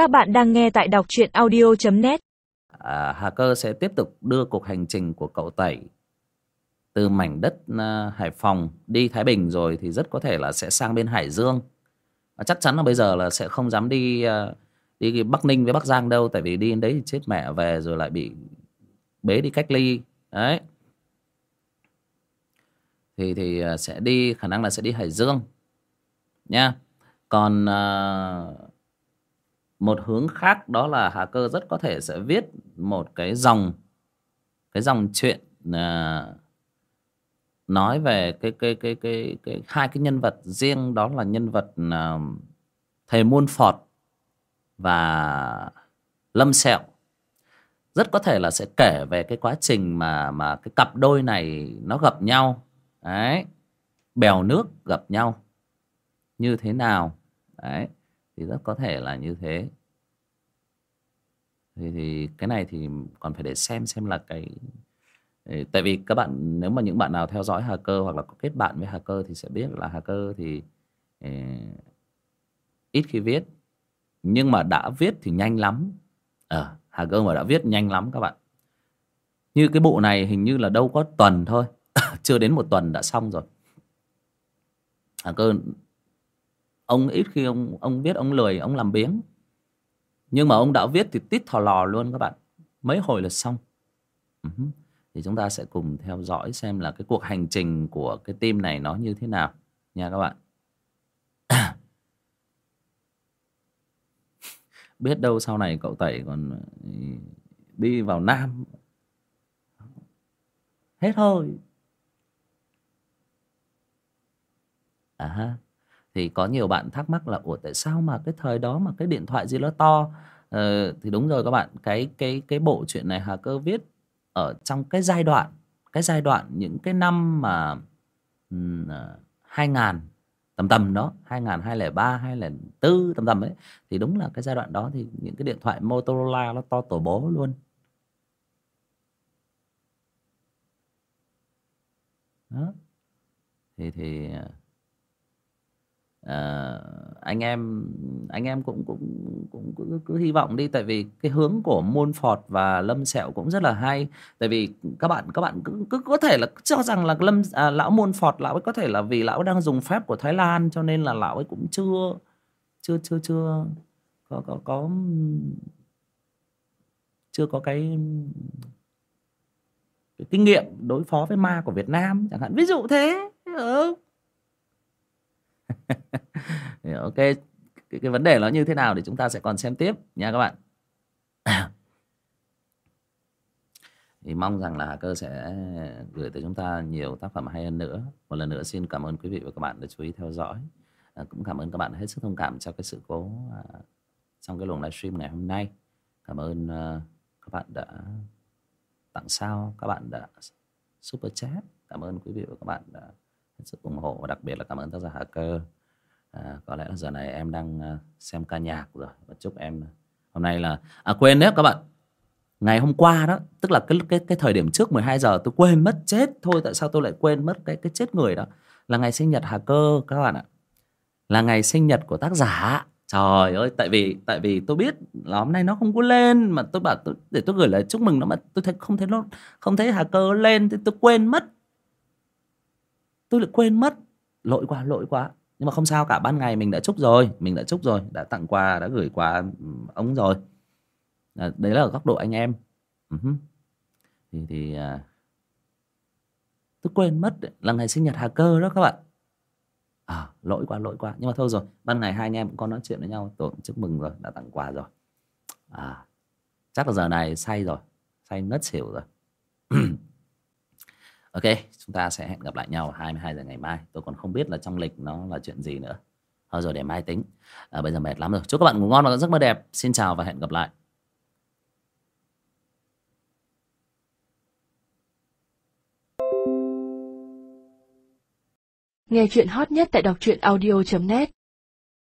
Các bạn đang nghe tại đọc truyện audio.net à, Cơ sẽ tiếp tục đưa cuộc hành trình của cậu tẩy từ mảnh đất uh, Hải Phòng đi Thái Bình rồi thì rất có thể là sẽ sang bên Hải Dương. Và chắc chắn là bây giờ là sẽ không dám đi uh, đi Bắc Ninh với Bắc Giang đâu tại vì đi đến đấy thì chết mẹ về rồi lại bị bế đi cách ly. Đấy. Thì thì à, sẽ đi khả năng là sẽ đi Hải Dương nha. Còn uh, một hướng khác đó là Hà Cơ rất có thể sẽ viết một cái dòng cái dòng chuyện à, nói về cái cái cái cái cái hai cái nhân vật riêng đó là nhân vật à, thầy Muôn Phọt và Lâm Sẹo. Rất có thể là sẽ kể về cái quá trình mà mà cái cặp đôi này nó gặp nhau. Đấy bèo nước gặp nhau. Như thế nào? Đấy thì rất có thể là như thế. Thì thì cái này thì còn phải để xem xem là cái tại vì các bạn nếu mà những bạn nào theo dõi Hà Cơ hoặc là có kết bạn với Hà Cơ thì sẽ biết là Hà Cơ thì ít khi viết. Nhưng mà đã viết thì nhanh lắm. Ờ, Hà Cơ mà đã viết nhanh lắm các bạn. Như cái bộ này hình như là đâu có tuần thôi. Chưa đến một tuần đã xong rồi. Hà Cơ ông ít khi ông ông viết, ông lười, ông làm biếng. Nhưng mà ông đã viết thì tít thò lò luôn các bạn. Mấy hồi là xong. Uh-huh. thì chúng ta sẽ cùng theo dõi xem là cái cuộc hành trình của cái team này nó như thế nào nha các bạn. Biết đâu sau này cậu tẩy còn ừ, đi vào nam. Hết thôi à ha thì có nhiều bạn thắc mắc là ủa tại sao mà cái thời đó mà cái điện thoại gì nó to? Ờ, thì đúng rồi các bạn cái cái cái bộ chuyện này Hà Cơ viết ở trong cái giai đoạn cái giai đoạn những cái năm mà um, ngàn tầm tầm đó 2000 2003 2004 tầm tầm ấy thì đúng là cái giai đoạn đó thì những cái điện thoại Motorola nó to tổ bố luôn. Đó. Thì thì à, uh, anh em anh em cũng cũng cũng cứ, cứ hy vọng đi tại vì cái hướng của môn phọt và lâm sẹo cũng rất là hay. Tại vì các bạn các bạn cứ cứ có thể là cho rằng là lâm à, lão môn phọt lão ấy có thể là vì lão đang dùng phép của thái lan cho nên là lão ấy cũng chưa chưa chưa chưa có có có chưa có cái, cái kinh nghiệm đối phó với ma của Việt Nam chẳng hạn. Ví dụ thế ừ ok. Cái, cái vấn đề nó như thế nào thì chúng ta sẽ còn xem tiếp nha các bạn. Thì mong rằng là cơ sẽ gửi tới chúng ta nhiều tác phẩm hay hơn nữa. Một lần nữa xin cảm ơn quý vị và các bạn đã chú ý theo dõi. À, cũng cảm ơn các bạn hết sức thông cảm cho cái sự cố à, trong cái luồng livestream ngày hôm nay. Cảm ơn à, các bạn đã tặng sao các bạn đã super chat. Cảm ơn quý vị và các bạn đã hết sức ủng hộ và đặc biệt là cảm ơn tác giả Hà Cơ à, có lẽ là giờ này em đang à, xem ca nhạc rồi. Và chúc em à, hôm nay là à quên đấy các bạn. Ngày hôm qua đó tức là cái cái cái thời điểm trước 12 giờ tôi quên mất chết thôi. Tại sao tôi lại quên mất cái cái chết người đó? Là ngày sinh nhật Hà Cơ các bạn ạ. Là ngày sinh nhật của tác giả. Trời ơi tại vì tại vì tôi biết là hôm nay nó không có lên. Mà tôi bảo tôi, để tôi gửi lời chúc mừng nó mà tôi thấy không thấy nó không thấy Hà Cơ lên thì tôi quên mất. Tôi lại quên mất. Lỗi quá lỗi quá nhưng mà không sao cả ban ngày mình đã chúc rồi mình đã chúc rồi đã tặng quà đã gửi quà ừ, ông rồi. À, đấy là ở góc độ anh em. Uh-huh. thì thì à, tôi quên mất là ngày sinh nhật hà cơ đó các bạn. À lỗi quá lỗi quá. Nhưng mà thôi rồi ban ngày hai anh em cũng có nói chuyện với nhau tôi chúc mừng rồi đã tặng quà rồi. À chắc là giờ này say rồi say ngất xỉu rồi. ok chúng ta sẽ hẹn gặp lại nhau 22 giờ ngày mai. Tôi còn không biết là trong lịch nó là chuyện gì nữa. Thôi rồi để mai tính. À, bây giờ mệt lắm rồi. Chúc các bạn ngủ ngon và giấc mơ đẹp. Xin chào và hẹn gặp lại. Nghe chuyện hot nhất tại đọc truyện audio.net